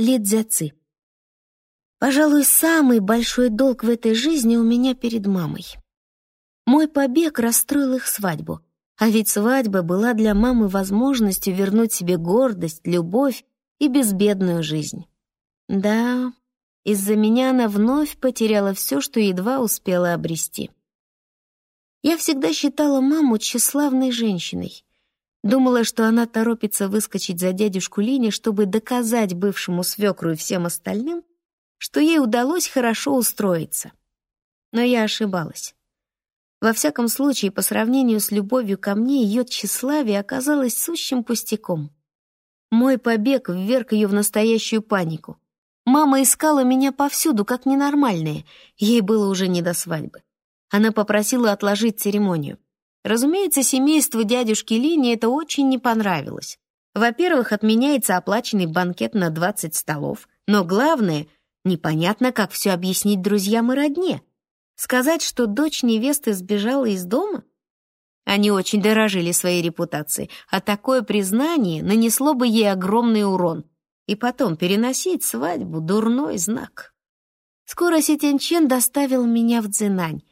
Лидзяци. Пожалуй, самый большой долг в этой жизни у меня перед мамой. Мой побег расстроил их свадьбу, а ведь свадьба была для мамы возможностью вернуть себе гордость, любовь и безбедную жизнь. Да, из-за меня она вновь потеряла все, что едва успела обрести. Я всегда считала маму тщеславной женщиной. Думала, что она торопится выскочить за дядюшку Лини, чтобы доказать бывшему свекру и всем остальным, что ей удалось хорошо устроиться. Но я ошибалась. Во всяком случае, по сравнению с любовью ко мне, ее тщеславие оказалось сущим пустяком. Мой побег вверг ее в настоящую панику. Мама искала меня повсюду, как ненормальная. Ей было уже не до свадьбы. Она попросила отложить церемонию. Разумеется, семейству дядюшки Лини это очень не понравилось. Во-первых, отменяется оплаченный банкет на 20 столов, но главное, непонятно, как все объяснить друзьям и родне. Сказать, что дочь невесты сбежала из дома? Они очень дорожили своей репутацией, а такое признание нанесло бы ей огромный урон. И потом переносить свадьбу — дурной знак. Скоро Сетенчен доставил меня в Цзинань,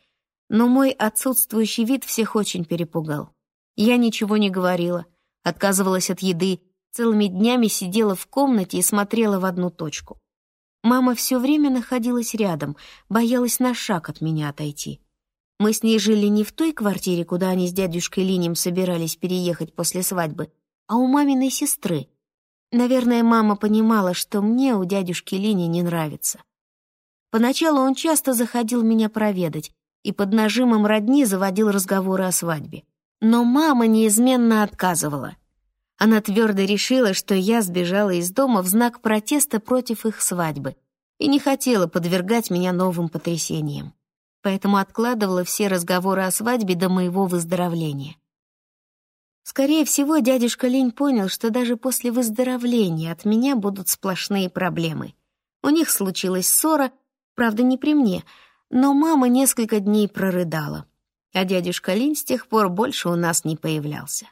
но мой отсутствующий вид всех очень перепугал. Я ничего не говорила, отказывалась от еды, целыми днями сидела в комнате и смотрела в одну точку. Мама все время находилась рядом, боялась на шаг от меня отойти. Мы с ней жили не в той квартире, куда они с дядюшкой Линем собирались переехать после свадьбы, а у маминой сестры. Наверное, мама понимала, что мне у дядюшки Лини не нравится. Поначалу он часто заходил меня проведать, и под нажимом родни заводил разговоры о свадьбе. Но мама неизменно отказывала. Она твердо решила, что я сбежала из дома в знак протеста против их свадьбы и не хотела подвергать меня новым потрясениям. Поэтому откладывала все разговоры о свадьбе до моего выздоровления. Скорее всего, дядюшка Лень понял, что даже после выздоровления от меня будут сплошные проблемы. У них случилась ссора, правда, не при мне — но мама несколько дней прорыдала, а дядюшка Линь с тех пор больше у нас не появлялся.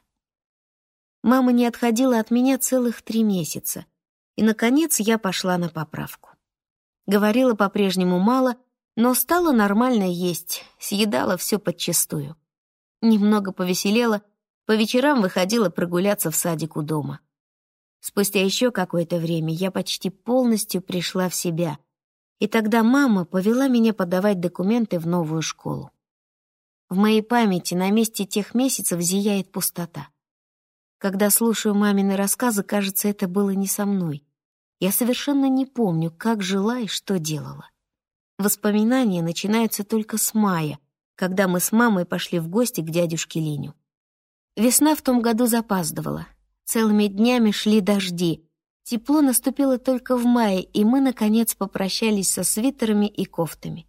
Мама не отходила от меня целых три месяца, и, наконец, я пошла на поправку. Говорила по-прежнему мало, но стала нормально есть, съедала все подчистую. Немного повеселела, по вечерам выходила прогуляться в садик у дома. Спустя еще какое-то время я почти полностью пришла в себя и тогда мама повела меня подавать документы в новую школу. В моей памяти на месте тех месяцев зияет пустота. Когда слушаю мамины рассказы, кажется, это было не со мной. Я совершенно не помню, как жила и что делала. Воспоминания начинаются только с мая, когда мы с мамой пошли в гости к дядюшке Линю. Весна в том году запаздывала. Целыми днями шли дожди, Тепло наступило только в мае, и мы, наконец, попрощались со свитерами и кофтами.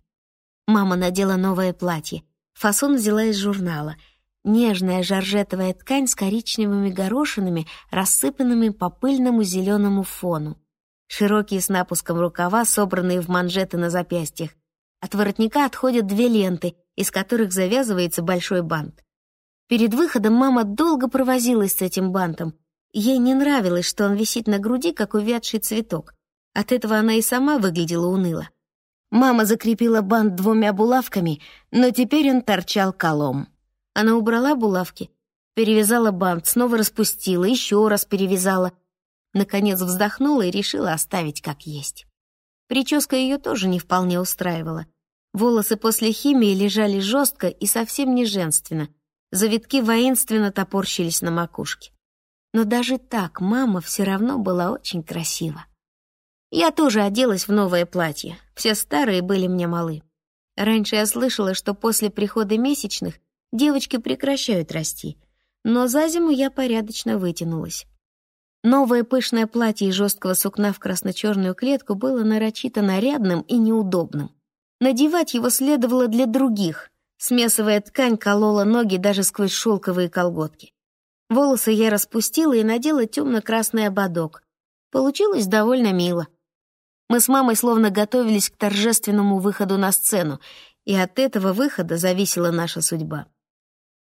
Мама надела новое платье. Фасон взяла из журнала. Нежная жаржетовая ткань с коричневыми горошинами, рассыпанными по пыльному зеленому фону. Широкие с напуском рукава, собранные в манжеты на запястьях. От воротника отходят две ленты, из которых завязывается большой бант. Перед выходом мама долго провозилась с этим бантом — Ей не нравилось, что он висит на груди, как увядший цветок. От этого она и сама выглядела уныло. Мама закрепила бант двумя булавками, но теперь он торчал колом. Она убрала булавки, перевязала бант, снова распустила, еще раз перевязала. Наконец вздохнула и решила оставить как есть. Прическа ее тоже не вполне устраивала. Волосы после химии лежали жестко и совсем не женственно. Завитки воинственно топорщились на макушке. Но даже так мама все равно была очень красива. Я тоже оделась в новое платье. Все старые были мне малы. Раньше я слышала, что после прихода месячных девочки прекращают расти. Но за зиму я порядочно вытянулась. Новое пышное платье из жесткого сукна в красно-черную клетку было нарочито нарядным и неудобным. Надевать его следовало для других. Смесовая ткань колола ноги даже сквозь шелковые колготки. Волосы я распустила и надела темно-красный ободок. Получилось довольно мило. Мы с мамой словно готовились к торжественному выходу на сцену, и от этого выхода зависела наша судьба.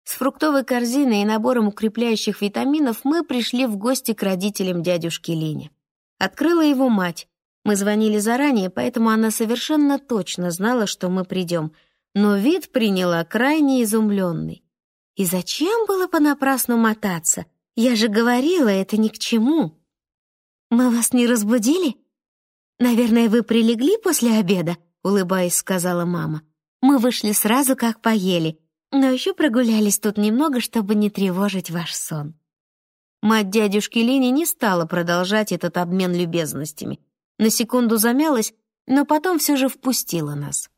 С фруктовой корзиной и набором укрепляющих витаминов мы пришли в гости к родителям дядюшки Лени. Открыла его мать. Мы звонили заранее, поэтому она совершенно точно знала, что мы придем, но вид приняла крайне изумленный. И зачем было понапрасну мотаться? Я же говорила, это ни к чему. «Мы вас не разбудили?» «Наверное, вы прилегли после обеда?» — улыбаясь, сказала мама. «Мы вышли сразу, как поели, но еще прогулялись тут немного, чтобы не тревожить ваш сон». Мать дядюшки Лини не стала продолжать этот обмен любезностями. На секунду замялась, но потом все же впустила нас.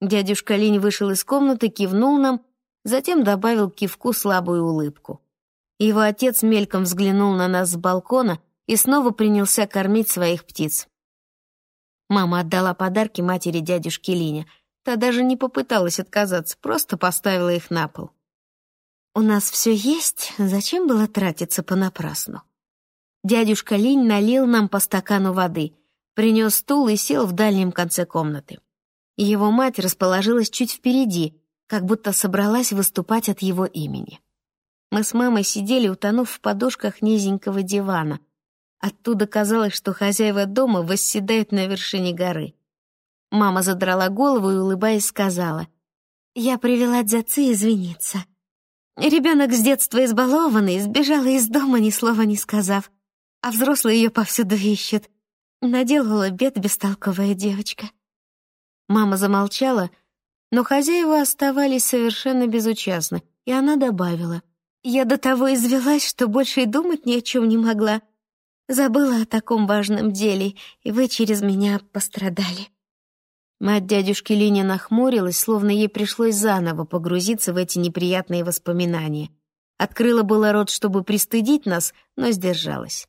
Дядюшка Линь вышел из комнаты, кивнул нам, затем добавил кивку слабую улыбку. Его отец мельком взглянул на нас с балкона и снова принялся кормить своих птиц. Мама отдала подарки матери дядюшки Линя. Та даже не попыталась отказаться, просто поставила их на пол. «У нас все есть, зачем было тратиться понапрасну?» Дядюшка Линь налил нам по стакану воды, принес стул и сел в дальнем конце комнаты. Его мать расположилась чуть впереди, как будто собралась выступать от его имени. Мы с мамой сидели, утонув в подушках низенького дивана. Оттуда казалось, что хозяева дома восседают на вершине горы. Мама задрала голову и, улыбаясь, сказала, «Я привела дзяцы извиниться. Ребенок с детства избалованный, сбежала из дома, ни слова не сказав, а взрослые ее повсюду ищут. Наделала бед бестолковая девочка». Мама замолчала, но хозяева оставались совершенно безучастны, и она добавила, «Я до того извелась, что больше и думать ни о чем не могла. Забыла о таком важном деле, и вы через меня пострадали». Мать дядюшки Линя нахмурилась, словно ей пришлось заново погрузиться в эти неприятные воспоминания. Открыла было рот, чтобы пристыдить нас, но сдержалась.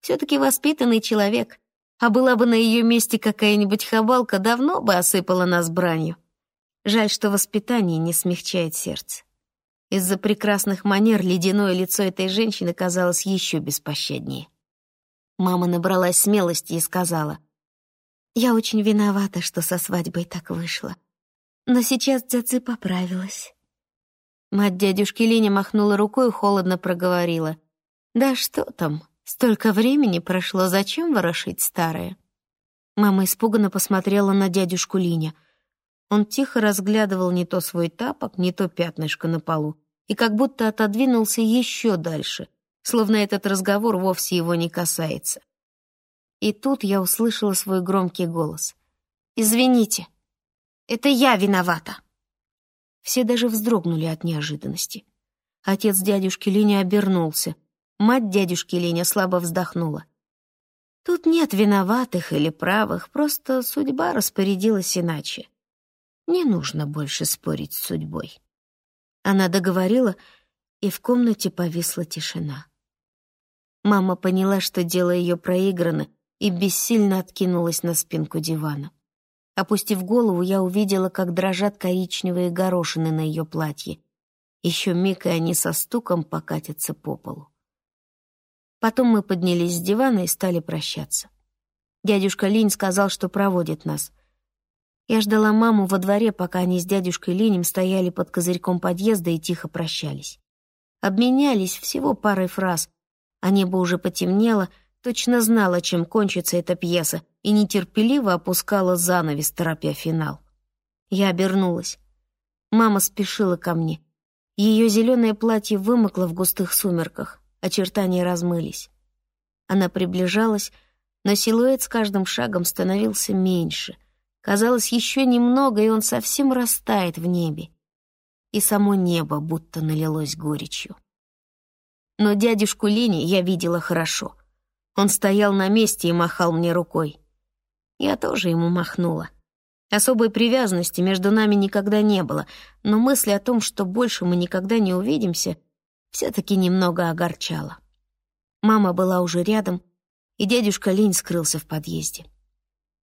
Все-таки воспитанный человек, а была бы на ее месте какая-нибудь хабалка, давно бы осыпала нас бранью. Жаль, что воспитание не смягчает сердце. Из-за прекрасных манер ледяное лицо этой женщины казалось еще беспощаднее. Мама набралась смелости и сказала, «Я очень виновата, что со свадьбой так вышло. Но сейчас Дзядзи поправилась». Мать дядюшки Леня махнула рукой и холодно проговорила, «Да что там, Столько времени прошло, зачем ворошить старое? Мама испуганно посмотрела на дядюшку Линя. Он тихо разглядывал не то свой тапок, не то пятнышко на полу, и как будто отодвинулся еще дальше, словно этот разговор вовсе его не касается. И тут я услышала свой громкий голос. «Извините, это я виновата!» Все даже вздрогнули от неожиданности. Отец дядюшки Линя обернулся — Мать дядюшки Леня слабо вздохнула. Тут нет виноватых или правых, просто судьба распорядилась иначе. Не нужно больше спорить с судьбой. Она договорила, и в комнате повисла тишина. Мама поняла, что дело ее проиграно, и бессильно откинулась на спинку дивана. Опустив голову, я увидела, как дрожат коричневые горошины на ее платье. Еще миг, и они со стуком покатятся по полу. Потом мы поднялись с дивана и стали прощаться. Дядюшка Линь сказал, что проводит нас. Я ждала маму во дворе, пока они с дядюшкой Линем стояли под козырьком подъезда и тихо прощались. Обменялись всего парой фраз, а небо уже потемнело, точно знала, чем кончится эта пьеса, и нетерпеливо опускала занавес, торопя финал. Я обернулась. Мама спешила ко мне. Ее зеленое платье вымокло в густых сумерках очертания размылись. Она приближалась, но силуэт с каждым шагом становился меньше. Казалось, еще немного, и он совсем растает в небе. И само небо будто налилось горечью. Но дядюшку Лени я видела хорошо. Он стоял на месте и махал мне рукой. Я тоже ему махнула. Особой привязанности между нами никогда не было, но мысль о том, что больше мы никогда не увидимся — все-таки немного огорчало. Мама была уже рядом, и дядюшка Линь скрылся в подъезде.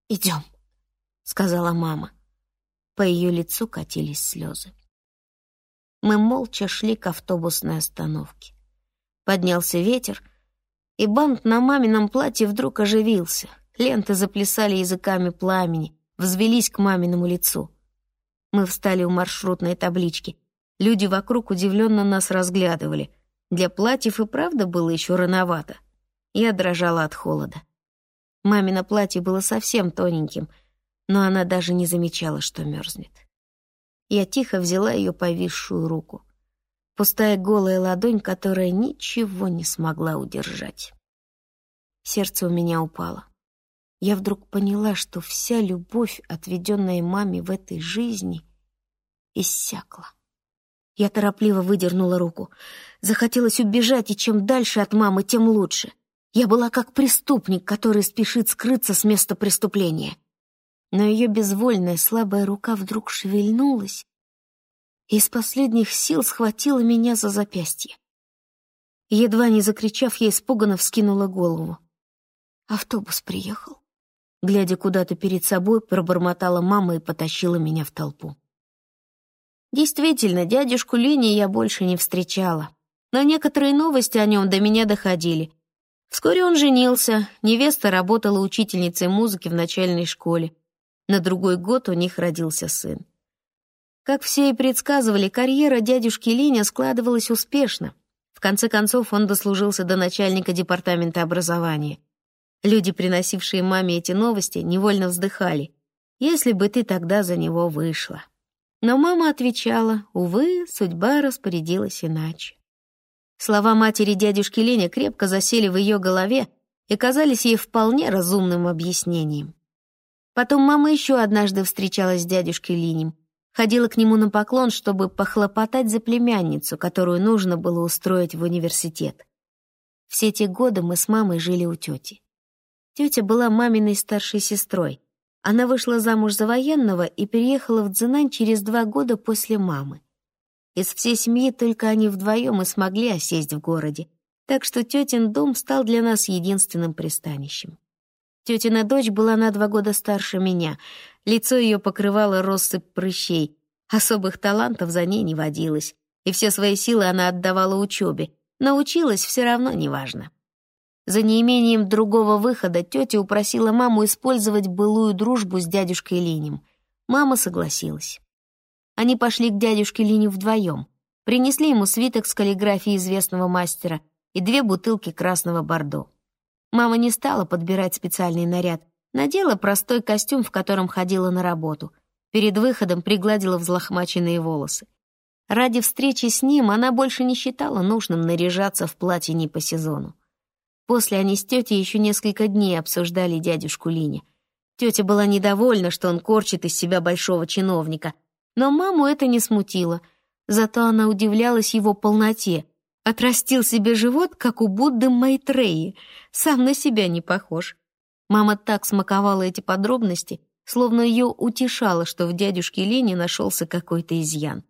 «Идем», — сказала мама. По ее лицу катились слезы. Мы молча шли к автобусной остановке. Поднялся ветер, и бант на мамином платье вдруг оживился. Ленты заплясали языками пламени, взвелись к маминому лицу. Мы встали у маршрутной таблички — Люди вокруг удивленно нас разглядывали. Для платьев и правда было еще рановато. Я дрожала от холода. Мамино платье было совсем тоненьким, но она даже не замечала, что мерзнет. Я тихо взяла ее повисшую руку. Пустая голая ладонь, которая ничего не смогла удержать. Сердце у меня упало. Я вдруг поняла, что вся любовь, отведенная маме в этой жизни, иссякла. Я торопливо выдернула руку. Захотелось убежать, и чем дальше от мамы, тем лучше. Я была как преступник, который спешит скрыться с места преступления. Но ее безвольная слабая рука вдруг шевельнулась и из последних сил схватила меня за запястье. Едва не закричав, я испуганно вскинула голову. Автобус приехал. Глядя куда-то перед собой, пробормотала мама и потащила меня в толпу. Действительно, дядюшку Лини я больше не встречала. Но некоторые новости о нем до меня доходили. Вскоре он женился, невеста работала учительницей музыки в начальной школе. На другой год у них родился сын. Как все и предсказывали, карьера дядюшки Линя складывалась успешно. В конце концов, он дослужился до начальника департамента образования. Люди, приносившие маме эти новости, невольно вздыхали. «Если бы ты тогда за него вышла». Но мама отвечала, увы, судьба распорядилась иначе. Слова матери дядюшки Леня крепко засели в ее голове и казались ей вполне разумным объяснением. Потом мама еще однажды встречалась с дядюшкой Линем, ходила к нему на поклон, чтобы похлопотать за племянницу, которую нужно было устроить в университет. Все те годы мы с мамой жили у тети. Тетя была маминой старшей сестрой, она вышла замуж за военного и переехала в Цзинань через два года после мамы. Из всей семьи только они вдвоем и смогли осесть в городе, так что тетин дом стал для нас единственным пристанищем. Тетина дочь была на два года старше меня, лицо ее покрывало россыпь прыщей, особых талантов за ней не водилось, и все свои силы она отдавала учебе, но училась все равно неважно. За неимением другого выхода тетя упросила маму использовать былую дружбу с дядюшкой Линем. Мама согласилась. Они пошли к дядюшке Линю вдвоем. Принесли ему свиток с каллиграфией известного мастера и две бутылки красного бордо. Мама не стала подбирать специальный наряд, надела простой костюм, в котором ходила на работу. Перед выходом пригладила взлохмаченные волосы. Ради встречи с ним она больше не считала нужным наряжаться в платье не по сезону. После они с тетей еще несколько дней обсуждали дядюшку Линя. Тетя была недовольна, что он корчит из себя большого чиновника, но маму это не смутило. Зато она удивлялась его полноте. Отрастил себе живот, как у Будды Майтреи. Сам на себя не похож. Мама так смаковала эти подробности, словно ее утешало, что в дядюшке Лене нашелся какой-то изъян.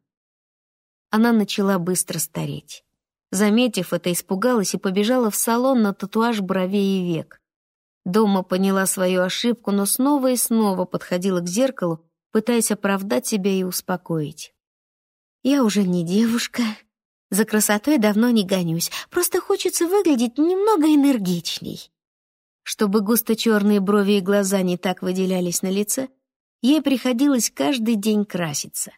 Она начала быстро стареть. Заметив это, испугалась и побежала в салон на татуаж бровей и век. Дома поняла свою ошибку, но снова и снова подходила к зеркалу, пытаясь оправдать себя и успокоить. «Я уже не девушка. За красотой давно не гонюсь. Просто хочется выглядеть немного энергичней». Чтобы густо черные брови и глаза не так выделялись на лице, ей приходилось каждый день краситься.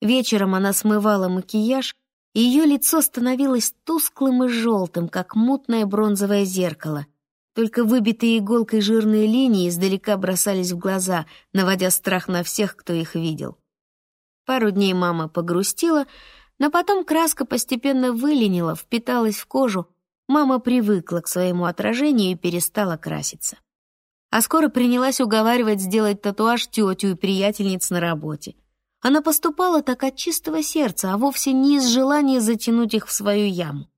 Вечером она смывала макияж, ее лицо становилось тусклым и желтым, как мутное бронзовое зеркало. Только выбитые иголкой жирные линии издалека бросались в глаза, наводя страх на всех, кто их видел. Пару дней мама погрустила, но потом краска постепенно выленила, впиталась в кожу. Мама привыкла к своему отражению и перестала краситься. А скоро принялась уговаривать сделать татуаж тетю и приятельниц на работе — она поступала так от чистого сердца, а вовсе не из желания затянуть их в свою яму.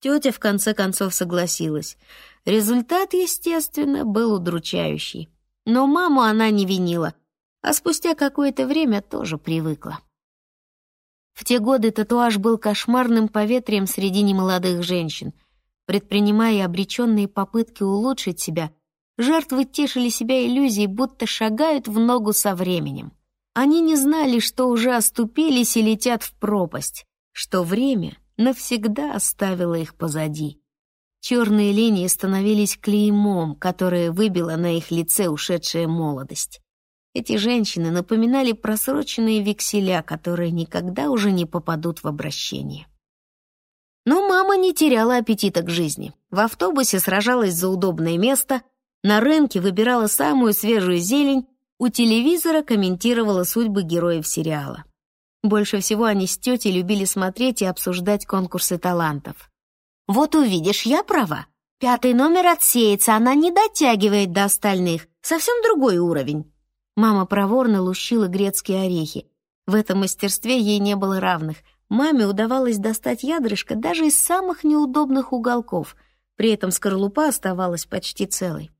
Тетя в конце концов согласилась. Результат, естественно, был удручающий. Но маму она не винила, а спустя какое-то время тоже привыкла. В те годы татуаж был кошмарным поветрием среди немолодых женщин. Предпринимая обреченные попытки улучшить себя, жертвы тешили себя иллюзией, будто шагают в ногу со временем. Они не знали, что уже оступились и летят в пропасть, что время навсегда оставило их позади. Черные линии становились клеймом, которое выбило на их лице ушедшая молодость. Эти женщины напоминали просроченные векселя, которые никогда уже не попадут в обращение. Но мама не теряла аппетита к жизни. В автобусе сражалась за удобное место, На рынке выбирала самую свежую зелень, у телевизора комментировала судьбы героев сериала. Больше всего они с тетей любили смотреть и обсуждать конкурсы талантов. «Вот увидишь, я права. Пятый номер отсеется, она не дотягивает до остальных. Совсем другой уровень». Мама проворно лущила грецкие орехи. В этом мастерстве ей не было равных. Маме удавалось достать ядрышко даже из самых неудобных уголков. При этом скорлупа оставалась почти целой.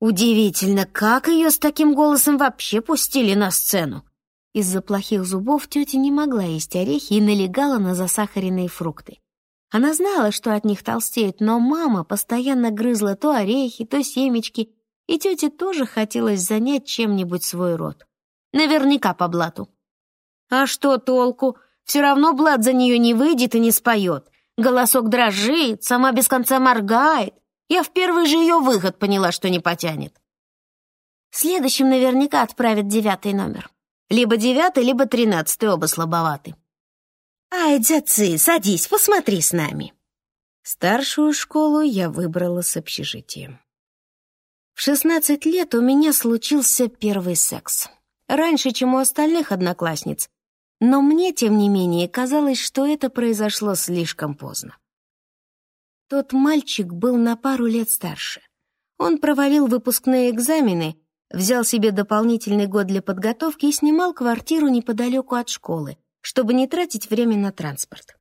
Удивительно, как ее с таким голосом вообще пустили на сцену. Из-за плохих зубов тетя не могла есть орехи и налегала на засахаренные фрукты. Она знала, что от них толстеет, но мама постоянно грызла то орехи, то семечки, и тете тоже хотелось занять чем-нибудь свой рот. Наверняка по блату. А что толку? Все равно блат за нее не выйдет и не споет. Голосок дрожит, сама без конца моргает. Я в первый же ее выход поняла, что не потянет. Следующим наверняка отправят девятый номер. Либо девятый, либо тринадцатый, оба слабоваты. «Ай, дзяцы, садись, посмотри с нами». Старшую школу я выбрала с общежитием. В шестнадцать лет у меня случился первый секс. Раньше, чем у остальных одноклассниц. Но мне, тем не менее, казалось, что это произошло слишком поздно. Тот мальчик был на пару лет старше. Он провалил выпускные экзамены, взял себе дополнительный год для подготовки и снимал квартиру неподалеку от школы, чтобы не тратить время на транспорт.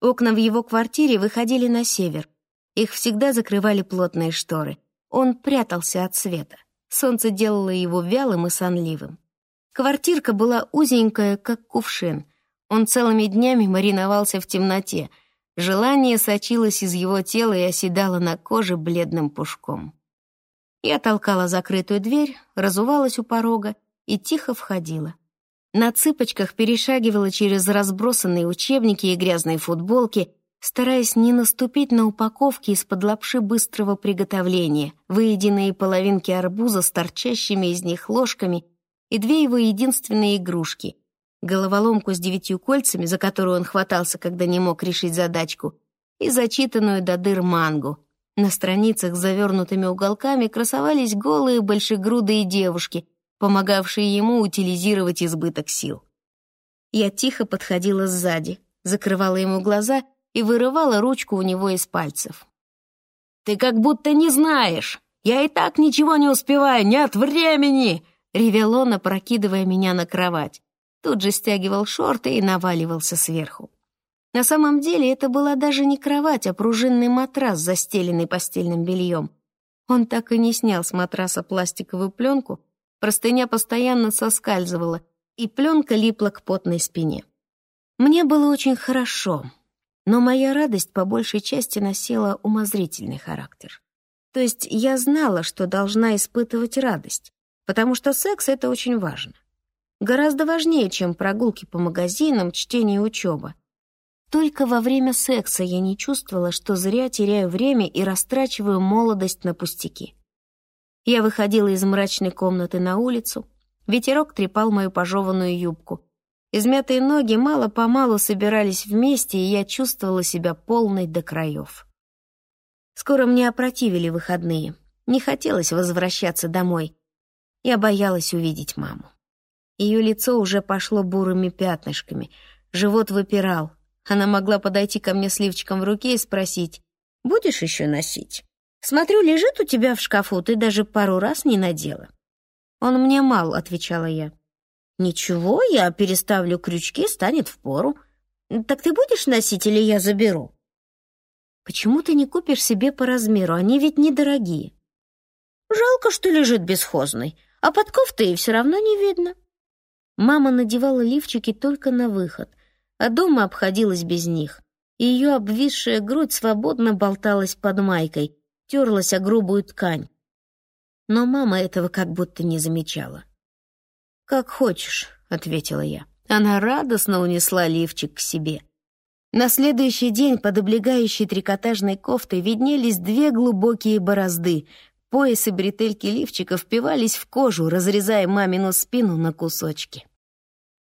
Окна в его квартире выходили на север. Их всегда закрывали плотные шторы. Он прятался от света. Солнце делало его вялым и сонливым. Квартирка была узенькая, как кувшин. Он целыми днями мариновался в темноте — Желание сочилось из его тела и оседало на коже бледным пушком. Я толкала закрытую дверь, разувалась у порога и тихо входила. На цыпочках перешагивала через разбросанные учебники и грязные футболки, стараясь не наступить на упаковки из-под лапши быстрого приготовления, выеденные половинки арбуза с торчащими из них ложками и две его единственные игрушки головоломку с девятью кольцами, за которую он хватался, когда не мог решить задачку, и зачитанную до дыр мангу. На страницах с завернутыми уголками красовались голые большегрудые девушки, помогавшие ему утилизировать избыток сил. Я тихо подходила сзади, закрывала ему глаза и вырывала ручку у него из пальцев. «Ты как будто не знаешь! Я и так ничего не успеваю, нет времени!» — ревел он, опрокидывая меня на кровать тут же стягивал шорты и наваливался сверху. На самом деле это была даже не кровать, а пружинный матрас, застеленный постельным бельем. Он так и не снял с матраса пластиковую пленку, простыня постоянно соскальзывала, и пленка липла к потной спине. Мне было очень хорошо, но моя радость по большей части носила умозрительный характер. То есть я знала, что должна испытывать радость, потому что секс — это очень важно. Гораздо важнее, чем прогулки по магазинам, чтение и учеба. Только во время секса я не чувствовала, что зря теряю время и растрачиваю молодость на пустяки. Я выходила из мрачной комнаты на улицу, ветерок трепал мою пожеванную юбку. Измятые ноги мало-помалу собирались вместе, и я чувствовала себя полной до краев. Скоро мне опротивили выходные. Не хотелось возвращаться домой. Я боялась увидеть маму. Ее лицо уже пошло бурыми пятнышками, живот выпирал. Она могла подойти ко мне с в руке и спросить, «Будешь еще носить? Смотрю, лежит у тебя в шкафу, ты даже пару раз не надела». «Он мне мал», — отвечала я. «Ничего, я переставлю крючки, станет впору. Так ты будешь носить или я заберу?» «Почему ты не купишь себе по размеру? Они ведь недорогие». «Жалко, что лежит бесхозный, а подков-то и все равно не видно». Мама надевала лифчики только на выход, а дома обходилась без них. Ее обвисшая грудь свободно болталась под майкой, терлась о грубую ткань. Но мама этого как будто не замечала. «Как хочешь», — ответила я. Она радостно унесла лифчик к себе. На следующий день под облегающей трикотажной кофтой виднелись две глубокие борозды. Пояс и бретельки лифчика впивались в кожу, разрезая мамину спину на кусочки.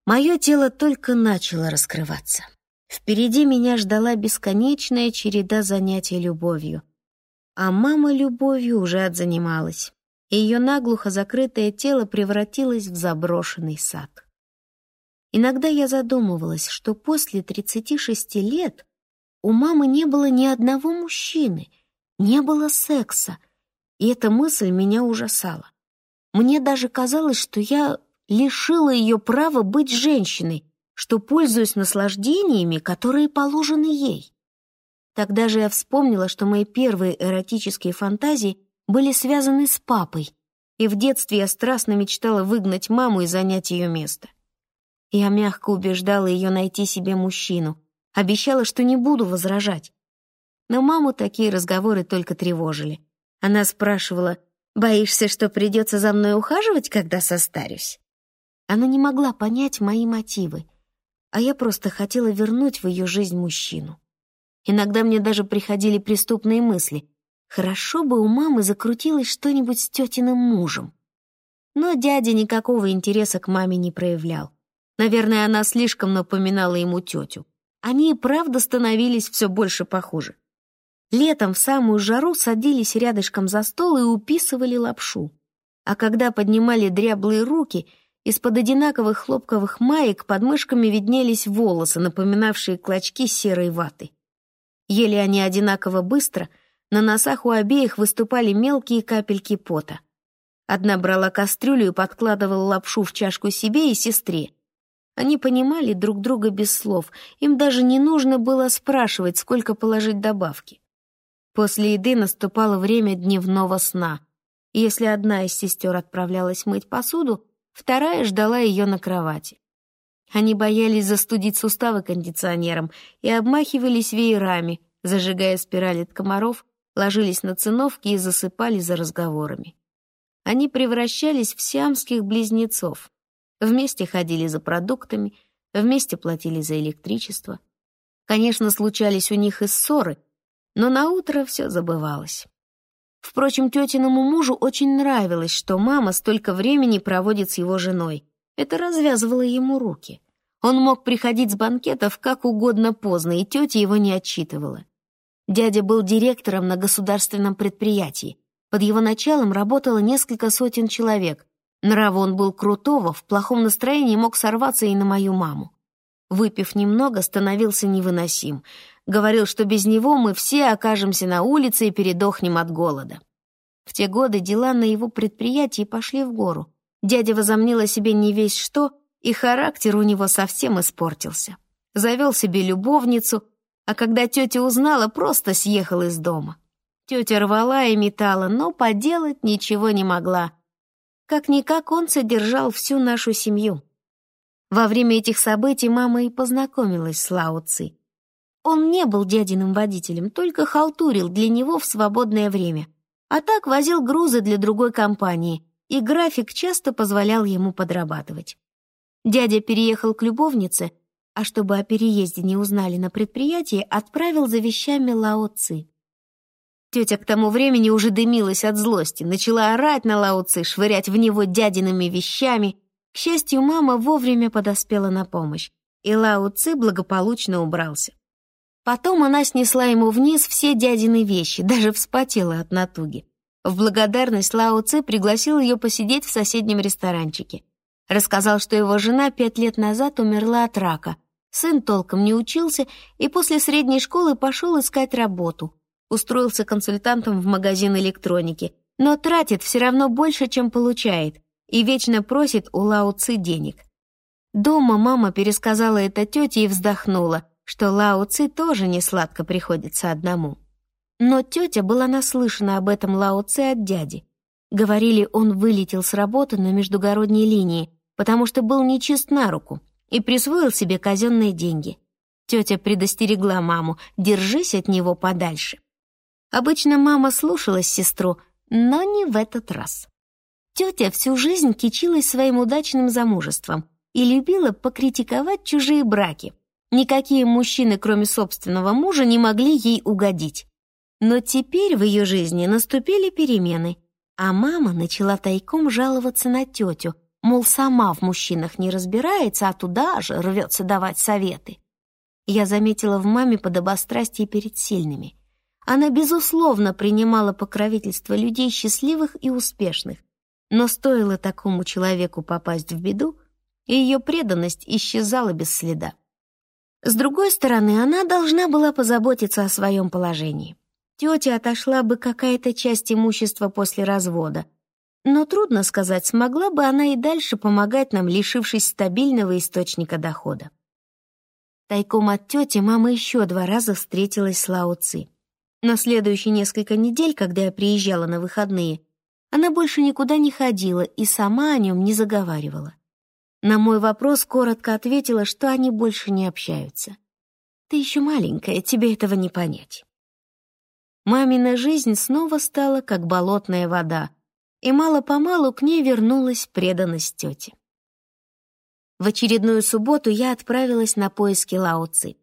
Мое тело только начало раскрываться. Впереди меня ждала бесконечная череда занятий любовью. А мама любовью уже отзанималась, и ее наглухо закрытое тело превратилось в заброшенный сад. Иногда я задумывалась, что после 36 лет у мамы не было ни одного мужчины, не было секса, и эта мысль меня ужасала. Мне даже казалось, что я лишила ее права быть женщиной, что пользуюсь наслаждениями, которые положены ей. Тогда же я вспомнила, что мои первые эротические фантазии были связаны с папой, и в детстве я страстно мечтала выгнать маму и занять ее место. Я мягко убеждала ее найти себе мужчину, обещала, что не буду возражать. Но маму такие разговоры только тревожили. Она спрашивала, «Боишься, что придется за мной ухаживать, когда состарюсь?» Она не могла понять мои мотивы, а я просто хотела вернуть в ее жизнь мужчину. Иногда мне даже приходили преступные мысли. Хорошо бы у мамы закрутилось что-нибудь с тетиным мужем. Но дядя никакого интереса к маме не проявлял. Наверное, она слишком напоминала ему тетю. Они и правда становились все больше похожи. Летом в самую жару садились рядышком за стол и уписывали лапшу. А когда поднимали дряблые руки, из-под одинаковых хлопковых маек под мышками виднелись волосы, напоминавшие клочки серой ваты. Ели они одинаково быстро, на носах у обеих выступали мелкие капельки пота. Одна брала кастрюлю и подкладывала лапшу в чашку себе и сестре. Они понимали друг друга без слов, им даже не нужно было спрашивать, сколько положить добавки. После еды наступало время дневного сна. Если одна из сестер отправлялась мыть посуду, вторая ждала ее на кровати. Они боялись застудить суставы кондиционером и обмахивались веерами, зажигая спирали от комаров, ложились на циновки и засыпали за разговорами. Они превращались в сиамских близнецов. Вместе ходили за продуктами, вместе платили за электричество. Конечно, случались у них и ссоры — но на утро все забывалось. Впрочем, тетиному мужу очень нравилось, что мама столько времени проводит с его женой. Это развязывало ему руки. Он мог приходить с банкетов как угодно поздно, и тетя его не отчитывала. Дядя был директором на государственном предприятии. Под его началом работало несколько сотен человек. Нрав он был крутого, в плохом настроении мог сорваться и на мою маму. Выпив немного, становился невыносим. Говорил, что без него мы все окажемся на улице и передохнем от голода. В те годы дела на его предприятии пошли в гору. Дядя возомнил о себе не весь что, и характер у него совсем испортился. Завел себе любовницу, а когда тетя узнала, просто съехал из дома. Тетя рвала и метала, но поделать ничего не могла. Как-никак он содержал всю нашу семью. Во время этих событий мама и познакомилась с Лао Ци. Он не был дядиным водителем, только халтурил для него в свободное время. А так возил грузы для другой компании, и график часто позволял ему подрабатывать. Дядя переехал к любовнице, а чтобы о переезде не узнали на предприятии, отправил за вещами Лао Ци. Тетя к тому времени уже дымилась от злости, начала орать на Лао Ци, швырять в него дядиными вещами. К счастью, мама вовремя подоспела на помощь, и Лао Ци благополучно убрался. Потом она снесла ему вниз все дядины вещи, даже вспотела от натуги. В благодарность Лао Ци пригласил ее посидеть в соседнем ресторанчике. Рассказал, что его жена пять лет назад умерла от рака. Сын толком не учился и после средней школы пошел искать работу. Устроился консультантом в магазин электроники, но тратит все равно больше, чем получает, и вечно просит у Лао Ци денег. Дома мама пересказала это тете и вздохнула — что Лао Ци тоже не сладко приходится одному. Но тетя была наслышана об этом Лао Ци от дяди. Говорили, он вылетел с работы на междугородней линии, потому что был нечист на руку и присвоил себе казенные деньги. Тетя предостерегла маму, держись от него подальше. Обычно мама слушалась сестру, но не в этот раз. Тетя всю жизнь кичилась своим удачным замужеством и любила покритиковать чужие браки, Никакие мужчины, кроме собственного мужа, не могли ей угодить. Но теперь в ее жизни наступили перемены, а мама начала тайком жаловаться на тетю, мол, сама в мужчинах не разбирается, а туда же рвется давать советы. Я заметила в маме подобострастие перед сильными. Она, безусловно, принимала покровительство людей счастливых и успешных, но стоило такому человеку попасть в беду, и ее преданность исчезала без следа. С другой стороны, она должна была позаботиться о своем положении. Тете отошла бы какая-то часть имущества после развода, но трудно сказать, смогла бы она и дальше помогать нам, лишившись стабильного источника дохода. Тайком от тети мама еще два раза встретилась с Лао Ци. На следующие несколько недель, когда я приезжала на выходные, она больше никуда не ходила и сама о нем не заговаривала. На мой вопрос коротко ответила, что они больше не общаются. «Ты еще маленькая, тебе этого не понять». Мамина жизнь снова стала как болотная вода, и мало-помалу к ней вернулась преданность тете. В очередную субботу я отправилась на поиски Лао Ци.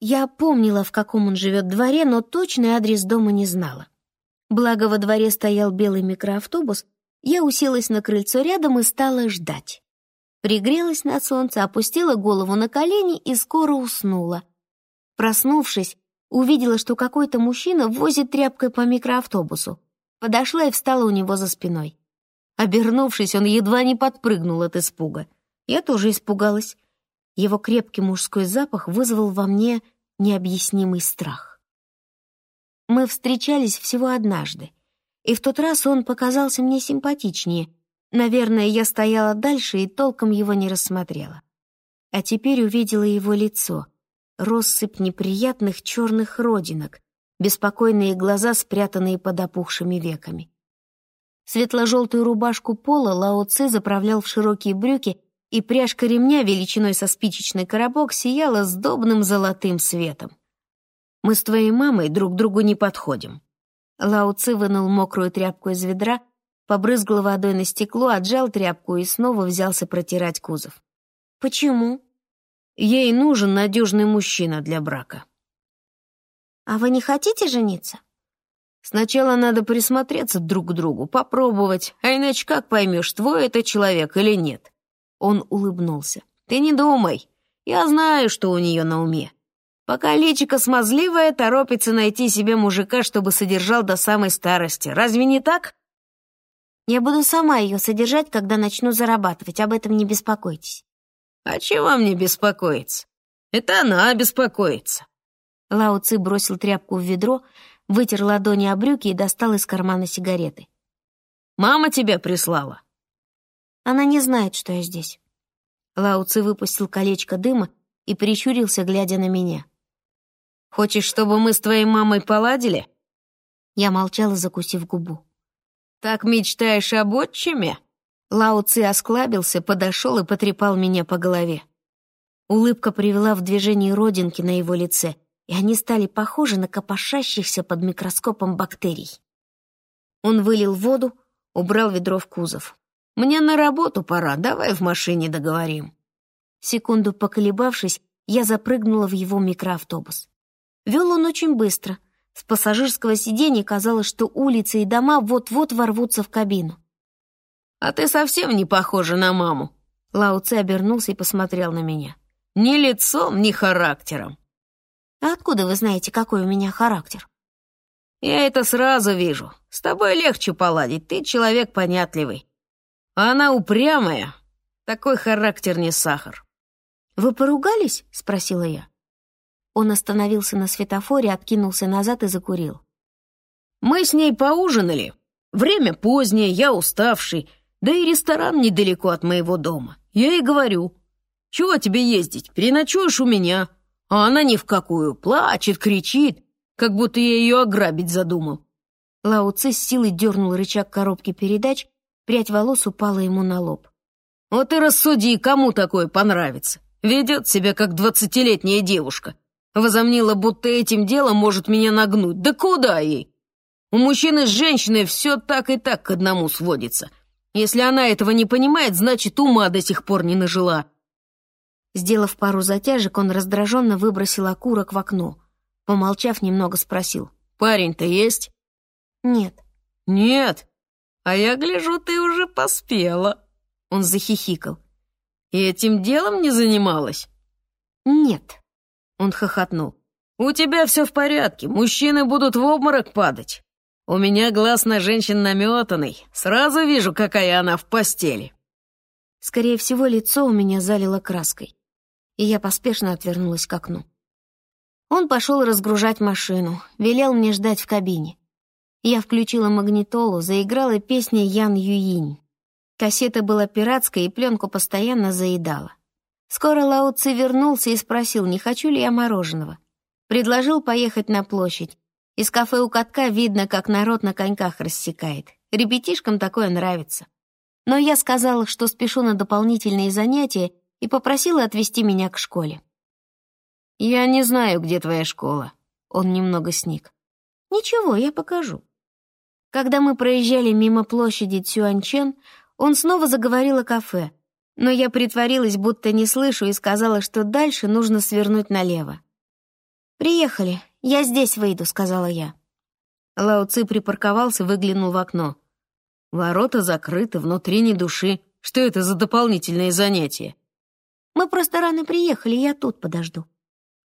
Я помнила, в каком он живет дворе, но точный адрес дома не знала. Благо во дворе стоял белый микроавтобус, я уселась на крыльцо рядом и стала ждать. Пригрелась на солнце, опустила голову на колени и скоро уснула. Проснувшись, увидела, что какой-то мужчина возит тряпкой по микроавтобусу. Подошла и встала у него за спиной. Обернувшись, он едва не подпрыгнул от испуга. Я тоже испугалась. Его крепкий мужской запах вызвал во мне необъяснимый страх. Мы встречались всего однажды, и в тот раз он показался мне симпатичнее. Наверное, я стояла дальше и толком его не рассмотрела. А теперь увидела его лицо, россыпь неприятных черных родинок, беспокойные глаза, спрятанные под опухшими веками. Светло-желтую рубашку пола Лао Ци заправлял в широкие брюки и пряжка ремня величиной со спичечный коробок сияла сдобным золотым светом. «Мы с твоей мамой друг другу не подходим». Лао Ци вынул мокрую тряпку из ведра, побрызгал водой на стекло, отжал тряпку и снова взялся протирать кузов. «Почему?» «Ей нужен надежный мужчина для брака». «А вы не хотите жениться?» «Сначала надо присмотреться друг к другу, попробовать, а иначе как поймешь, твой это человек или нет?» Он улыбнулся. «Ты не думай. Я знаю, что у нее на уме. Пока личико смазливое, торопится найти себе мужика, чтобы содержал до самой старости. Разве не так?» «Я буду сама ее содержать, когда начну зарабатывать. Об этом не беспокойтесь». «А чего мне беспокоиться? Это она беспокоится». Лао Ци бросил тряпку в ведро, вытер ладони о брюки и достал из кармана сигареты. «Мама тебя прислала?» Она не знает, что я здесь». Лао Ци выпустил колечко дыма и прищурился, глядя на меня. «Хочешь, чтобы мы с твоей мамой поладили?» Я молчала, закусив губу. «Так мечтаешь об отчиме?» Лао Ци осклабился, подошел и потрепал меня по голове. Улыбка привела в движение родинки на его лице, и они стали похожи на копошащихся под микроскопом бактерий. Он вылил воду, убрал ведро в кузов. Мне на работу пора, давай в машине договорим». Секунду поколебавшись, я запрыгнула в его микроавтобус. Вел он очень быстро. С пассажирского сиденья казалось, что улицы и дома вот-вот ворвутся в кабину. «А ты совсем не похожа на маму!» Лао Ци обернулся и посмотрел на меня. «Ни лицом, ни характером!» «А откуда вы знаете, какой у меня характер?» «Я это сразу вижу. С тобой легче поладить, ты человек понятливый. А она упрямая. Такой характер не сахар. «Вы поругались?» — спросила я. Он остановился на светофоре, откинулся назад и закурил. «Мы с ней поужинали. Время позднее, я уставший, да и ресторан недалеко от моего дома. Я ей говорю, чего тебе ездить, переночуешь у меня. А она ни в какую, плачет, кричит, как будто я ее ограбить задумал». Лао Ци с силой дернул рычаг коробки передач, Прядь волос упала ему на лоб. «Вот и рассуди, кому такое понравится. Ведет себя, как двадцатилетняя девушка. Возомнила, будто этим делом может меня нагнуть. Да куда ей? У мужчины с женщиной все так и так к одному сводится. Если она этого не понимает, значит, ума до сих пор не нажила». Сделав пару затяжек, он раздраженно выбросил окурок в окно. Помолчав, немного спросил. «Парень-то есть?» «Нет». «Нет? «А я гляжу, ты уже поспела!» Он захихикал. «И этим делом не занималась?» «Нет», — он хохотнул. «У тебя все в порядке, мужчины будут в обморок падать. У меня глаз на женщин наметанный, сразу вижу, какая она в постели». Скорее всего, лицо у меня залило краской, и я поспешно отвернулась к окну. Он пошел разгружать машину, велел мне ждать в кабине. Я включила магнитолу, заиграла песня Ян Юинь. Кассета была пиратская, и пленку постоянно заедала. Скоро Лао Ци вернулся и спросил, не хочу ли я мороженого. Предложил поехать на площадь. Из кафе у катка видно, как народ на коньках рассекает. Ребятишкам такое нравится. Но я сказала, что спешу на дополнительные занятия и попросила отвезти меня к школе. «Я не знаю, где твоя школа». Он немного сник. «Ничего, я покажу». Когда мы проезжали мимо площади Цюаньчен, он снова заговорил о кафе, но я притворилась, будто не слышу, и сказала, что дальше нужно свернуть налево. «Приехали, я здесь выйду», — сказала я. Лао Ци припарковался, выглянул в окно. «Ворота закрыты, внутри ни души. Что это за дополнительные занятия?» «Мы просто рано приехали, я тут подожду».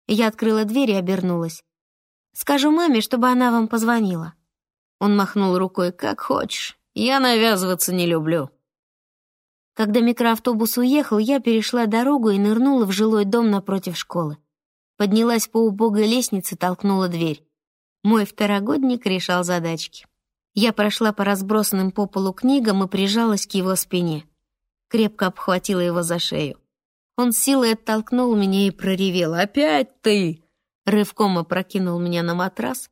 Я открыла дверь и обернулась. «Скажу маме, чтобы она вам позвонила». Он махнул рукой, «Как хочешь. Я навязываться не люблю». Когда микроавтобус уехал, я перешла дорогу и нырнула в жилой дом напротив школы. Поднялась по убогой лестнице, толкнула дверь. Мой второгодник решал задачки. Я прошла по разбросанным по полу книгам и прижалась к его спине. Крепко обхватила его за шею. Он силой оттолкнул меня и проревел. «Опять ты!» Рывком опрокинул меня на матрас,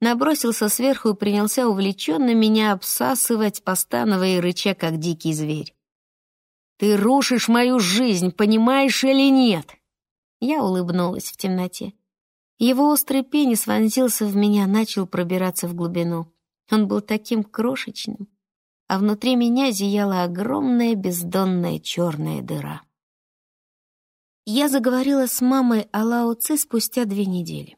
набросился сверху и принялся увлеченно меня обсасывать, постановая и рыча, как дикий зверь. Ты рушишь мою жизнь, понимаешь или нет?» Я улыбнулась в темноте. Его острый пенис вонзился в меня, начал пробираться в глубину. Он был таким крошечным, а внутри меня зияла огромная бездонная черная дыра. Я заговорила с мамой о Лао Ци спустя две недели.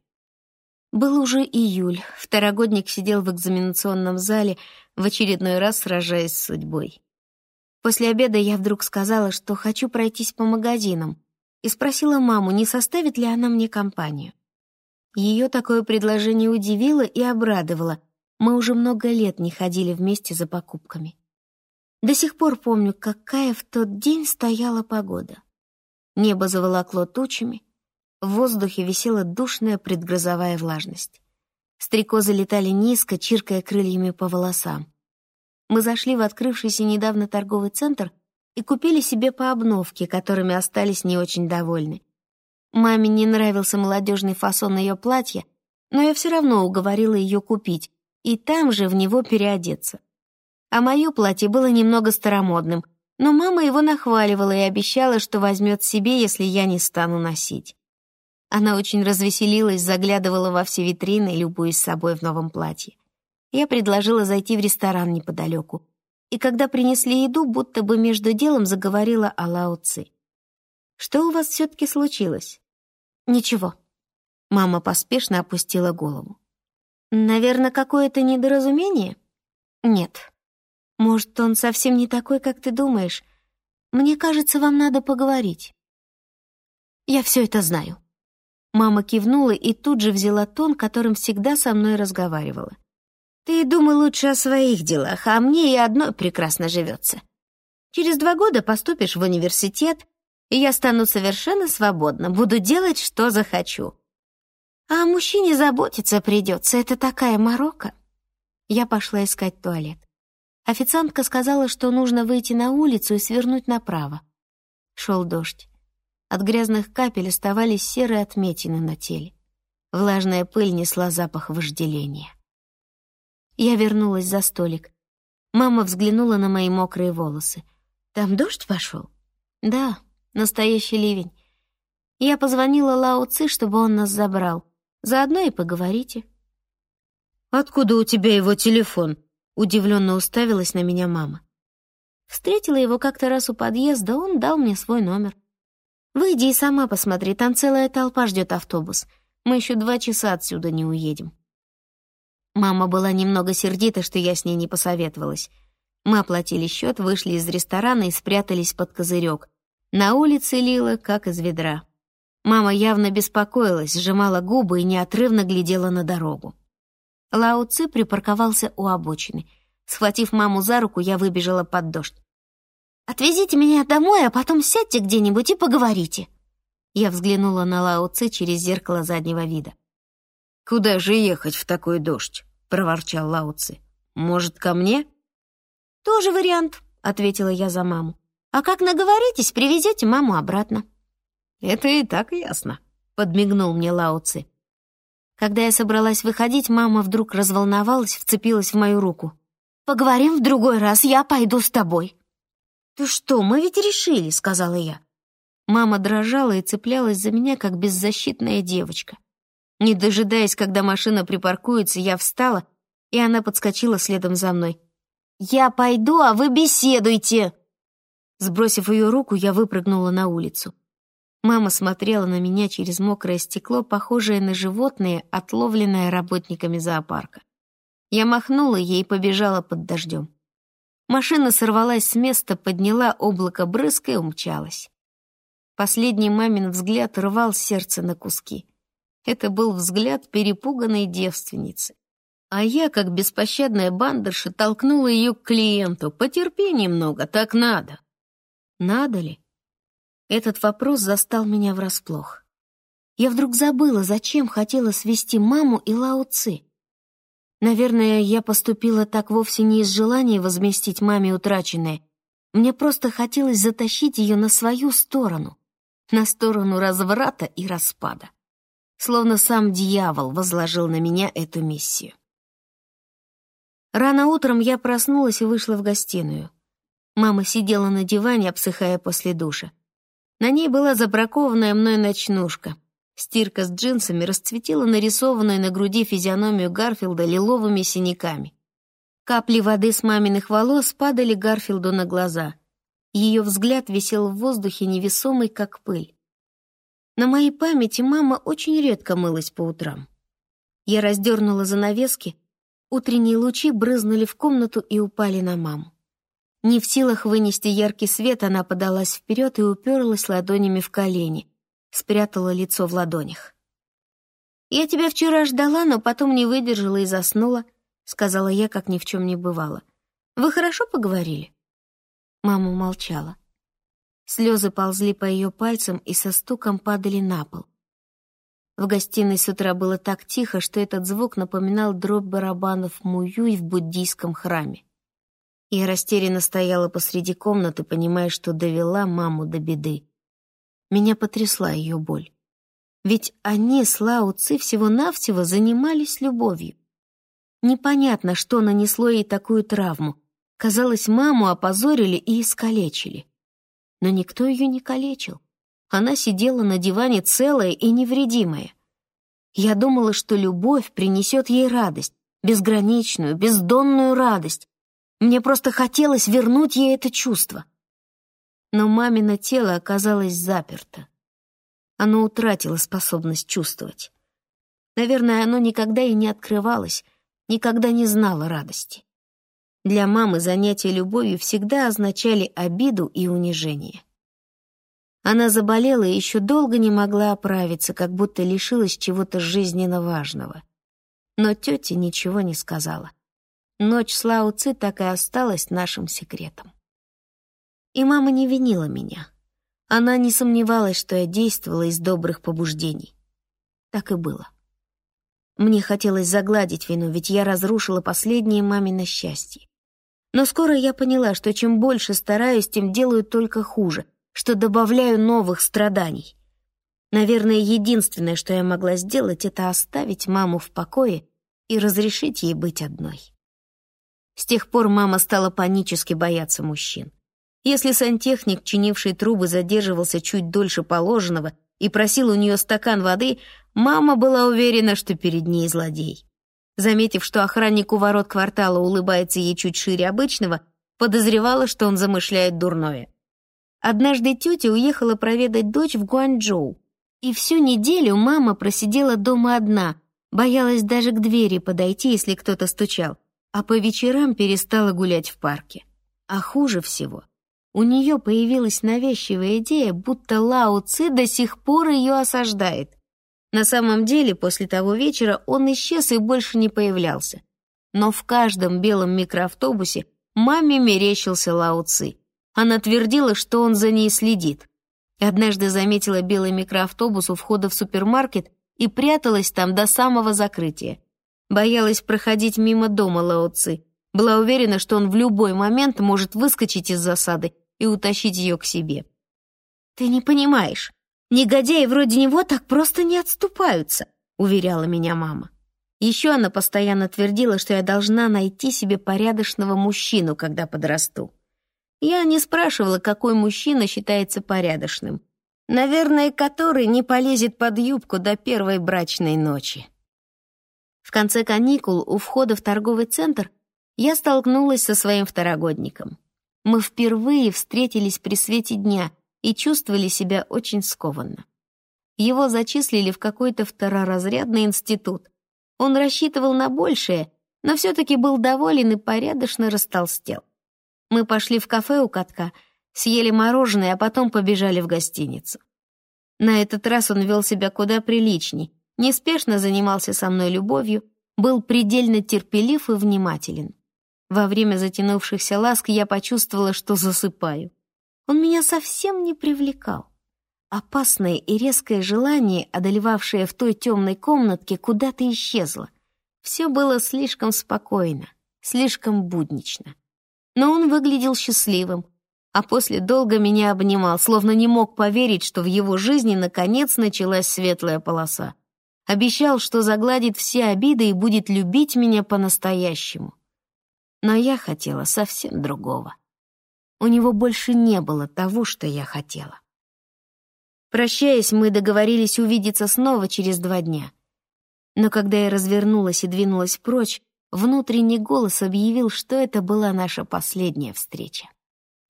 Был уже июль, второгодник сидел в экзаменационном зале, в очередной раз сражаясь с судьбой. После обеда я вдруг сказала, что хочу пройтись по магазинам, и спросила маму, не составит ли она мне компанию. Ее такое предложение удивило и обрадовало. Мы уже много лет не ходили вместе за покупками. До сих пор помню, какая в тот день стояла погода. Небо заволокло тучами, в воздухе висела душная предгрозовая влажность. Стрекозы летали низко, чиркая крыльями по волосам мы зашли в открывшийся недавно торговый центр и купили себе по обновке, которыми остались не очень довольны. Маме не нравился молодежный фасон ее платья, но я все равно уговорила ее купить и там же в него переодеться. А мое платье было немного старомодным, но мама его нахваливала и обещала, что возьмет себе, если я не стану носить. Она очень развеселилась, заглядывала во все витрины, любуясь собой в новом платье. Я предложила зайти в ресторан неподалеку. И когда принесли еду, будто бы между делом заговорила о Лао Ци. «Что у вас все-таки случилось?» «Ничего». Мама поспешно опустила голову. «Наверное, какое-то недоразумение?» «Нет. Может, он совсем не такой, как ты думаешь. Мне кажется, вам надо поговорить». «Я все это знаю». Мама кивнула и тут же взяла тон, которым всегда со мной разговаривала. Ты думай лучше о своих делах, а мне и одной прекрасно живется. Через два года поступишь в университет, и я стану совершенно свободна, буду делать, что захочу. А о мужчине заботиться придется, это такая морока. Я пошла искать туалет. Официантка сказала, что нужно выйти на улицу и свернуть направо. Шел дождь. От грязных капель оставались серые отметины на теле. Влажная пыль несла запах вожделения. Я вернулась за столик. Мама взглянула на мои мокрые волосы. «Там дождь пошел?» «Да, настоящий ливень. Я позвонила Лао Ци, чтобы он нас забрал. Заодно и поговорите». «Откуда у тебя его телефон?» Удивленно уставилась на меня мама. Встретила его как-то раз у подъезда, он дал мне свой номер. «Выйди и сама посмотри, там целая толпа ждет автобус. Мы еще два часа отсюда не уедем». Мама была немного сердита, что я с ней не посоветовалась. Мы оплатили счет, вышли из ресторана и спрятались под козырек. На улице лило, как из ведра. Мама явно беспокоилась, сжимала губы и неотрывно глядела на дорогу. Лао Ци припарковался у обочины. Схватив маму за руку, я выбежала под дождь. «Отвезите меня домой, а потом сядьте где-нибудь и поговорите». Я взглянула на Лао Ци через зеркало заднего вида. «Куда же ехать в такой дождь?» — проворчал Лао Ци. «Может, ко мне?» «Тоже вариант», — ответила я за маму. «А как наговоритесь, привезете маму обратно». «Это и так ясно», — подмигнул мне Лао Ци. Когда я собралась выходить, мама вдруг разволновалась, вцепилась в мою руку. «Поговорим в другой раз, я пойду с тобой». «Ты что, мы ведь решили», — сказала я. Мама дрожала и цеплялась за меня, как беззащитная девочка. Не дожидаясь, когда машина припаркуется, я встала, и она подскочила следом за мной. «Я пойду, а вы беседуйте!» Сбросив ее руку, я выпрыгнула на улицу. Мама смотрела на меня через мокрое стекло, похожее на животное, отловленное работниками зоопарка. Я махнула ей и побежала под дождем. Машина сорвалась с места, подняла облако брызг и умчалась. Последний мамин взгляд рвал сердце на куски. Это был взгляд перепуганной девственницы. А я, как беспощадная бандерша, толкнула ее к клиенту. «Потерпи немного, так надо». Надо ли? Этот вопрос застал меня врасплох. Я вдруг забыла, зачем хотела свести маму и Лао Ци. Наверное, я поступила так вовсе не из желания возместить маме утраченное. Мне просто хотелось затащить ее на свою сторону, на сторону разврата и распада. Словно сам дьявол возложил на меня эту миссию. Рано утром я проснулась и вышла в гостиную. Мама сидела на диване, обсыхая после душа. На ней была забракованная мной ночнушка — Стирка с джинсами расцветила нарисованную на груди физиономию Гарфилда лиловыми синяками. Капли воды с маминых волос падали Гарфилду на глаза. Ее взгляд висел в воздухе невесомый, как пыль. На моей памяти мама очень редко мылась по утрам. Я раздернула занавески, утренние лучи брызнули в комнату и упали на маму. Не в силах вынести яркий свет, она подалась вперед и уперлась ладонями в колени — спрятала лицо в ладонях. «Я тебя вчера ждала, но потом не выдержала и заснула», — сказала я, как ни в чем не бывало. «Вы хорошо поговорили?» Мама молчала. Слезы ползли по ее пальцам и со стуком падали на пол. В гостиной с утра было так тихо, что этот звук напоминал дробь барабанов муюй в буддийском храме. Я растерянно стояла посреди комнаты, понимая, что довела маму до беды. Меня потрясла ее боль. Ведь они с всего-навсего занимались любовью. Непонятно, что нанесло ей такую травму. Казалось, маму опозорили и искалечили. Но никто ее не калечил. Она сидела на диване целая и невредимая. Я думала, что любовь принесет ей радость, безграничную, бездонную радость. Мне просто хотелось вернуть ей это чувство — но мамино тело оказалось заперто. Оно утратило способность чувствовать. Наверное, оно никогда и не открывалось, никогда не знало радости. Для мамы занятия любовью всегда означали обиду и унижение. Она заболела и еще долго не могла оправиться, как будто лишилась чего-то жизненно важного. Но тетя ничего не сказала. Ночь с Лао Ци так и осталась нашим секретом. И мама не винила меня. Она не сомневалась, что я действовала из добрых побуждений. Так и было. Мне хотелось загладить вину, ведь я разрушила последнее мамино счастье. Но скоро я поняла, что чем больше стараюсь, тем делаю только хуже, что добавляю новых страданий. Наверное, единственное, что я могла сделать, это оставить маму в покое и разрешить ей быть одной. С тех пор мама стала панически бояться мужчин. Если сантехник, чинивший трубы, задерживался чуть дольше положенного и просил у нее стакан воды, мама была уверена, что перед ней злодей. Заметив, что охранник у ворот квартала улыбается ей чуть шире обычного, подозревала, что он замышляет дурное. Однажды тетя уехала проведать дочь в Гуанчжоу, и всю неделю мама просидела дома одна, боялась даже к двери подойти, если кто-то стучал, а по вечерам перестала гулять в парке. А хуже всего — У нее появилась навязчивая идея, будто Лао Ци до сих пор ее осаждает. На самом деле, после того вечера он исчез и больше не появлялся. Но в каждом белом микроавтобусе маме мерещился Лао Ци. Она твердила, что он за ней следит. Однажды заметила белый микроавтобус у входа в супермаркет и пряталась там до самого закрытия. Боялась проходить мимо дома Лао Ци. Была уверена, что он в любой момент может выскочить из засады и утащить ее к себе. «Ты не понимаешь, негодяи вроде него так просто не отступаются», уверяла меня мама. Еще она постоянно твердила, что я должна найти себе порядочного мужчину, когда подрасту. Я не спрашивала, какой мужчина считается порядочным. Наверное, который не полезет под юбку до первой брачной ночи. В конце каникул у входа в торговый центр я столкнулась со своим второгодником. Мы впервые встретились при свете дня и чувствовали себя очень скованно. Его зачислили в какой-то второразрядный институт. Он рассчитывал на большее, но все-таки был доволен и порядочно растолстел. Мы пошли в кафе у катка, съели мороженое, а потом побежали в гостиницу. На этот раз он вел себя куда приличней, неспешно занимался со мной любовью, был предельно терпелив и внимателен. Во время затянувшихся ласк я почувствовала, что засыпаю. Он меня совсем не привлекал. Опасное и резкое желание, одолевавшее в той темной комнатке, куда-то исчезло. Все было слишком спокойно, слишком буднично. Но он выглядел счастливым, а после долго меня обнимал, словно не мог поверить, что в его жизни наконец началась светлая полоса. Обещал, что загладит все обиды и будет любить меня по-настоящему. Но я хотела совсем другого. У него больше не было того, что я хотела. Прощаясь, мы договорились увидеться снова через два дня. Но когда я развернулась и двинулась прочь, внутренний голос объявил, что это была наша последняя встреча.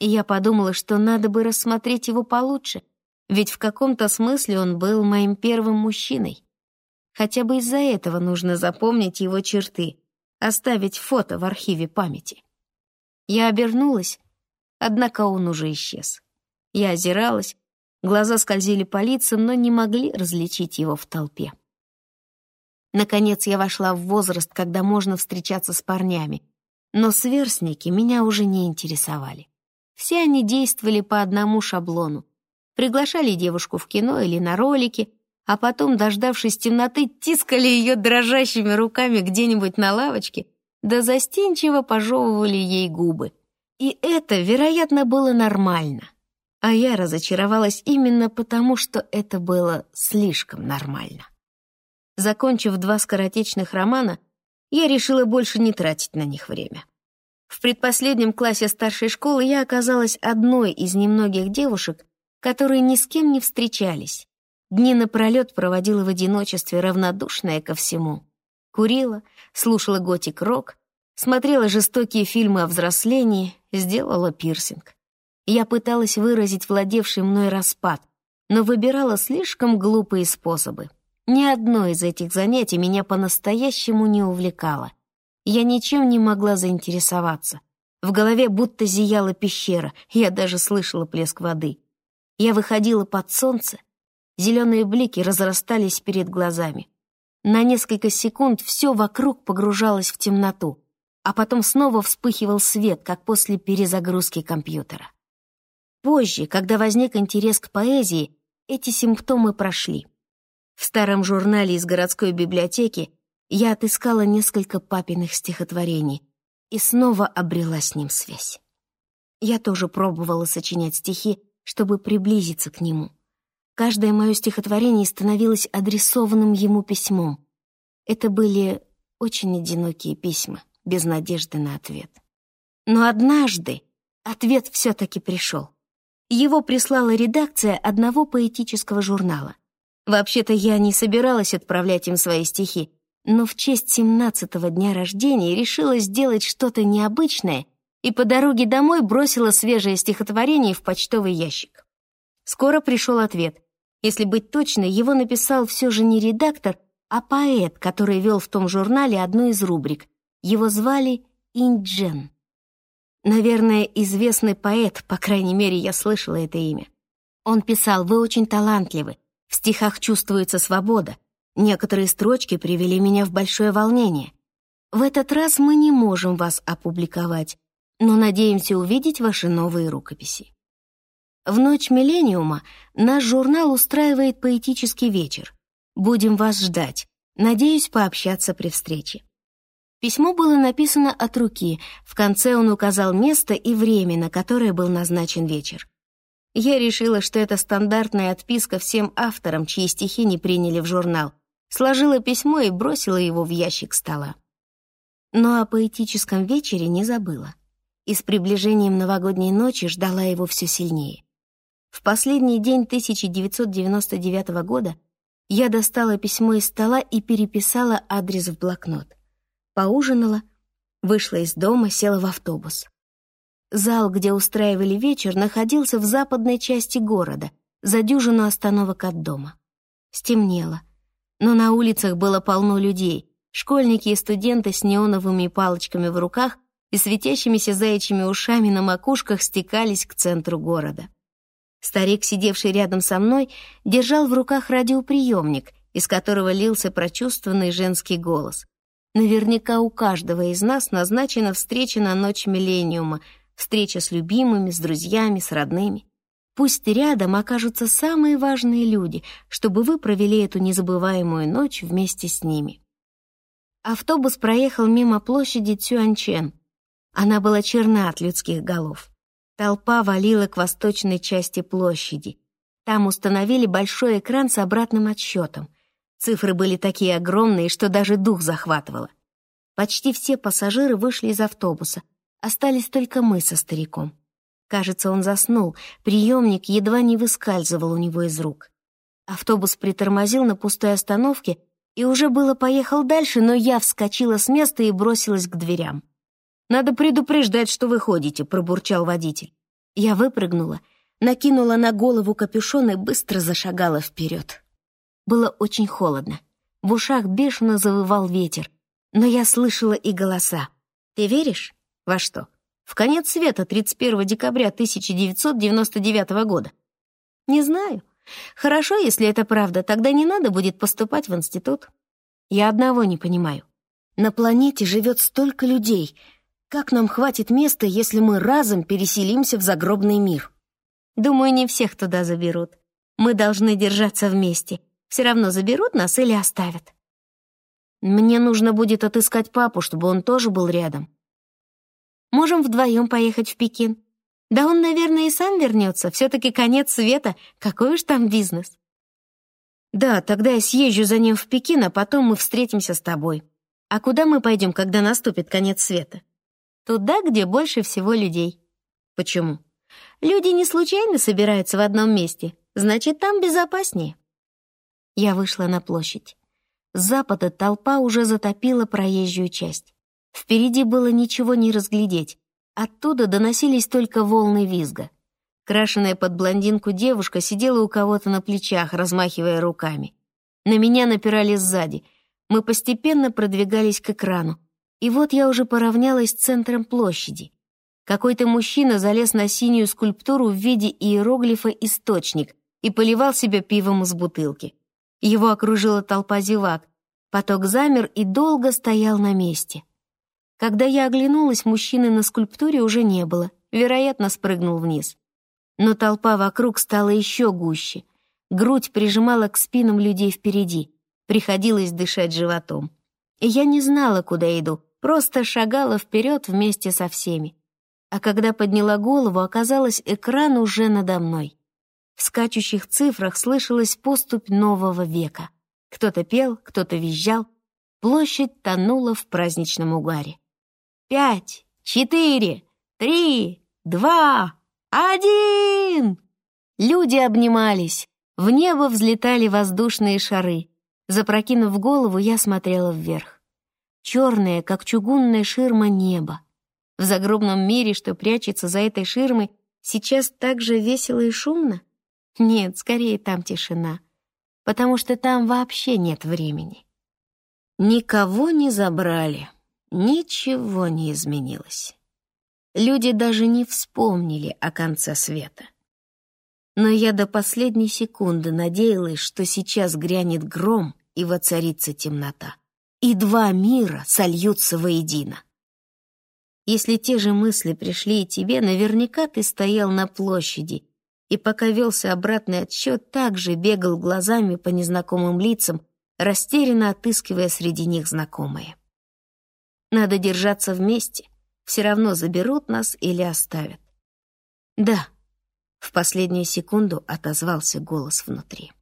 И я подумала, что надо бы рассмотреть его получше, ведь в каком-то смысле он был моим первым мужчиной. Хотя бы из-за этого нужно запомнить его черты, оставить фото в архиве памяти. Я обернулась, однако он уже исчез. Я озиралась, глаза скользили по лицам, но не могли различить его в толпе. Наконец я вошла в возраст, когда можно встречаться с парнями, но сверстники меня уже не интересовали. Все они действовали по одному шаблону. Приглашали девушку в кино или на ролики, а потом, дождавшись темноты, тискали ее дрожащими руками где-нибудь на лавочке, да застенчиво пожевывали ей губы. И это, вероятно, было нормально. А я разочаровалась именно потому, что это было слишком нормально. Закончив два скоротечных романа, я решила больше не тратить на них время. В предпоследнем классе старшей школы я оказалась одной из немногих девушек, которые ни с кем не встречались, Дни напролет проводила в одиночестве, равнодушная ко всему. Курила, слушала готик-рок, смотрела жестокие фильмы о взрослении, сделала пирсинг. Я пыталась выразить владевший мной распад, но выбирала слишком глупые способы. Ни одно из этих занятий меня по-настоящему не увлекало. Я ничем не могла заинтересоваться. В голове будто зияла пещера, я даже слышала плеск воды. Я выходила под солнце, Зеленые блики разрастались перед глазами. На несколько секунд все вокруг погружалось в темноту, а потом снова вспыхивал свет, как после перезагрузки компьютера. Позже, когда возник интерес к поэзии, эти симптомы прошли. В старом журнале из городской библиотеки я отыскала несколько папиных стихотворений и снова обрела с ним связь. Я тоже пробовала сочинять стихи, чтобы приблизиться к нему. Каждое мое стихотворение становилось адресованным ему письмом. Это были очень одинокие письма, без надежды на ответ. Но однажды ответ все-таки пришел. Его прислала редакция одного поэтического журнала. Вообще-то я не собиралась отправлять им свои стихи, но в честь семнадцатого дня рождения решила сделать что-то необычное и по дороге домой бросила свежее стихотворение в почтовый ящик. Скоро пришел ответ. Если быть точной, его написал все же не редактор, а поэт, который вел в том журнале одну из рубрик. Его звали Инджен. Наверное, известный поэт, по крайней мере, я слышала это имя. Он писал «Вы очень талантливы, в стихах чувствуется свобода. Некоторые строчки привели меня в большое волнение. В этот раз мы не можем вас опубликовать, но надеемся увидеть ваши новые рукописи. В ночь миллениума наш журнал устраивает поэтический вечер. Будем вас ждать. Надеюсь пообщаться при встрече. Письмо было написано от руки, в конце он указал место и время, на которое был назначен вечер. Я решила, что это стандартная отписка всем авторам, чьи стихи не приняли в журнал, сложила письмо и бросила его в ящик стола. Но о поэтическом вечере не забыла. И с приближением новогодней ночи ждала его все сильнее. В последний день 1999 года я достала письмо из стола и переписала адрес в блокнот поужинала, вышла из дома, села в автобус. Зал, где устраивали вечер, находился в западной части города, за дюжину остановок от дома. Стемнело, но на улицах было полно людей, школьники и студенты с неоновыми палочками в руках и светящимися заячьими ушами на макушках стекались к центру города. Старик, сидевший рядом со мной, держал в руках радиоприемник, из которого лился прочувствованный женский голос. Наверняка у каждого из нас назначена встреча на ночь миллениума, встреча с любимыми, с друзьями, с родными. Пусть рядом окажутся самые важные люди, чтобы вы провели эту незабываемую ночь вместе с ними. Автобус проехал мимо площади Цюанчен. Она была черна от людских голов. Толпа валила к восточной части площади. Там установили большой экран с обратным отсчетом. Цифры были такие огромные, что даже дух захватывало. Почти все пассажиры вышли из автобуса. Остались только мы со стариком. Кажется, он заснул. Приемник едва не выскальзывал у него из рук. Автобус притормозил на пустой остановке и уже было поехал дальше, но я вскочила с места и бросилась к дверям. «Надо предупреждать, что вы ходите», — пробурчал водитель. Я выпрыгнула, накинула на голову капюшон и быстро зашагала вперед. Было очень холодно. В ушах бешено завывал ветер, но я слышала и голоса. «Ты веришь? Во что? В конец света 31 декабря 1999 года?» «Не знаю. Хорошо, если это правда, тогда не надо будет поступать в институт. Я одного не понимаю. На планете живет столько людей. Как нам хватит места, если мы разом переселимся в загробный мир?» «Думаю, не всех туда заберут. Мы должны держаться вместе» Все равно заберут нас или оставят. Мне нужно будет отыскать папу, чтобы он тоже был рядом. Можем вдвоем поехать в Пекин. Да он, наверное, и сам вернется. Все-таки конец света. Какой уж там бизнес. Да, тогда я съезжу за ним в Пекин, а потом мы встретимся с тобой. А куда мы пойдем, когда наступит конец света? Туда, где больше всего людей. Почему? Люди не случайно собираются в одном месте. Значит, там безопаснее. Я вышла на площадь. С запада толпа уже затопила проезжую часть. Впереди было ничего не разглядеть. Оттуда доносились только волны визга. Крашеная под блондинку девушка сидела у кого-то на плечах, размахивая руками. На меня напирали сзади. Мы постепенно продвигались к экрану. И вот я уже поравнялась с центром площади. Какой-то мужчина залез на синюю скульптуру в виде иероглифа «Источник» и поливал себя пивом из бутылки. Его окружила толпа зевак. Поток замер и долго стоял на месте. Когда я оглянулась, мужчины на скульптуре уже не было, вероятно, спрыгнул вниз. Но толпа вокруг стала еще гуще. Грудь прижимала к спинам людей впереди. Приходилось дышать животом. Я не знала, куда иду, просто шагала вперед вместе со всеми. А когда подняла голову, оказалось, экран уже надо мной. В скачущих цифрах слышалась поступь нового века. Кто-то пел, кто-то визжал. Площадь тонула в праздничном угаре. «Пять, четыре, три, два, один!» Люди обнимались. В небо взлетали воздушные шары. Запрокинув голову, я смотрела вверх. Черное, как чугунная ширма, небо. В загробном мире, что прячется за этой ширмой, сейчас так же весело и шумно. Нет, скорее там тишина, потому что там вообще нет времени. Никого не забрали, ничего не изменилось. люди даже не вспомнили о конце света. Но я до последней секунды надеялась, что сейчас грянет гром и воцарится темнота, и два мира сольются воедино. Если те же мысли пришли и тебе, наверняка ты стоял на площади и пока велся обратный отсчет, также бегал глазами по незнакомым лицам, растерянно отыскивая среди них знакомые. Надо держаться вместе, все равно заберут нас или оставят. Да, в последнюю секунду отозвался голос внутри.